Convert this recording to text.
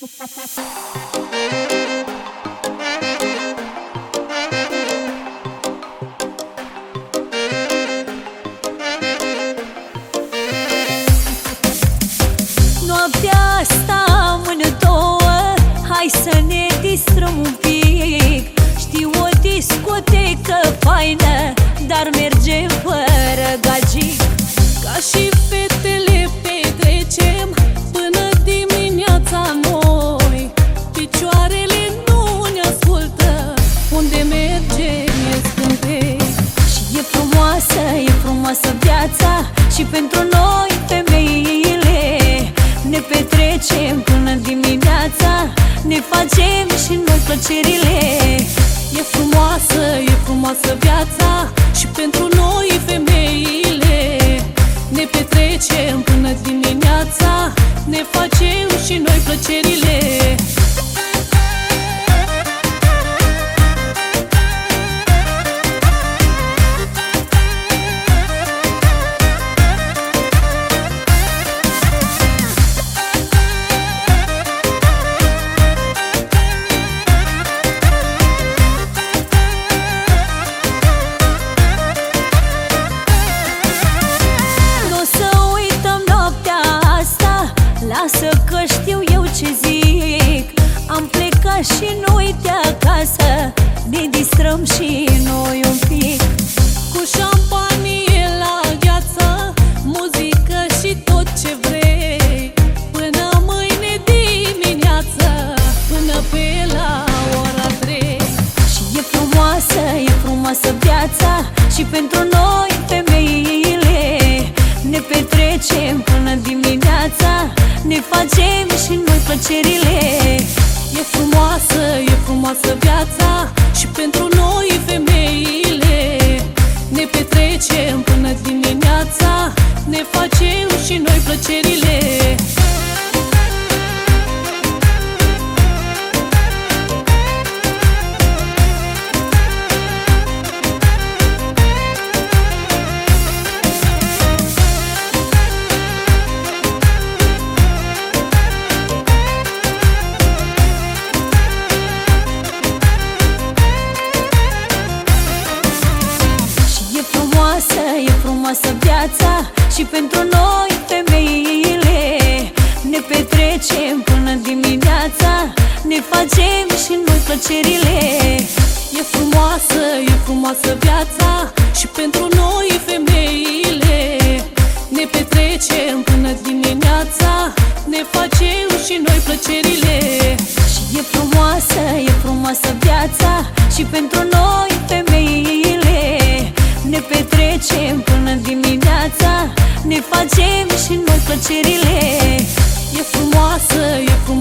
Noaptea asta mână două Hai să ne distrăm un pic. Știu o discotecă faină Dar mergem fără gagic Ca și frumoasă viața Și pentru noi femeile Ne petrecem până dimineața Ne facem și noi plăcerile. E frumoasă, e frumoasă viața Și pentru noi femeile Ne petrecem până dimineața Ne facem și noi plăcerile frumoasă, e frumoasă viața Și pentru noi femeile. Ne petrecem până dimineața Ne facem și noi plăcerile. E frumoasă, e frumoasă viața Și pentru noi femeile. Ne petrecem până dimineața Ne facem și noi plăcerile Și pentru noi femeile Ne petrecem până dimineața Ne facem și noi plăcerile. E frumoasă, e frumoasă viața Și pentru noi femeile Ne petrecem până dimineața Ne facem și noi plăcerile. Și e frumoasă, petrecem până dimineața? Ne facem și noi plăcerile. E frumoasă, e frumoasă